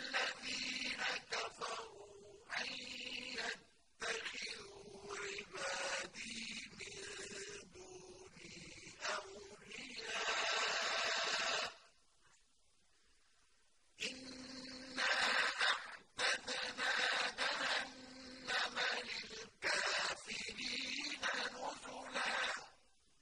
الَّذِي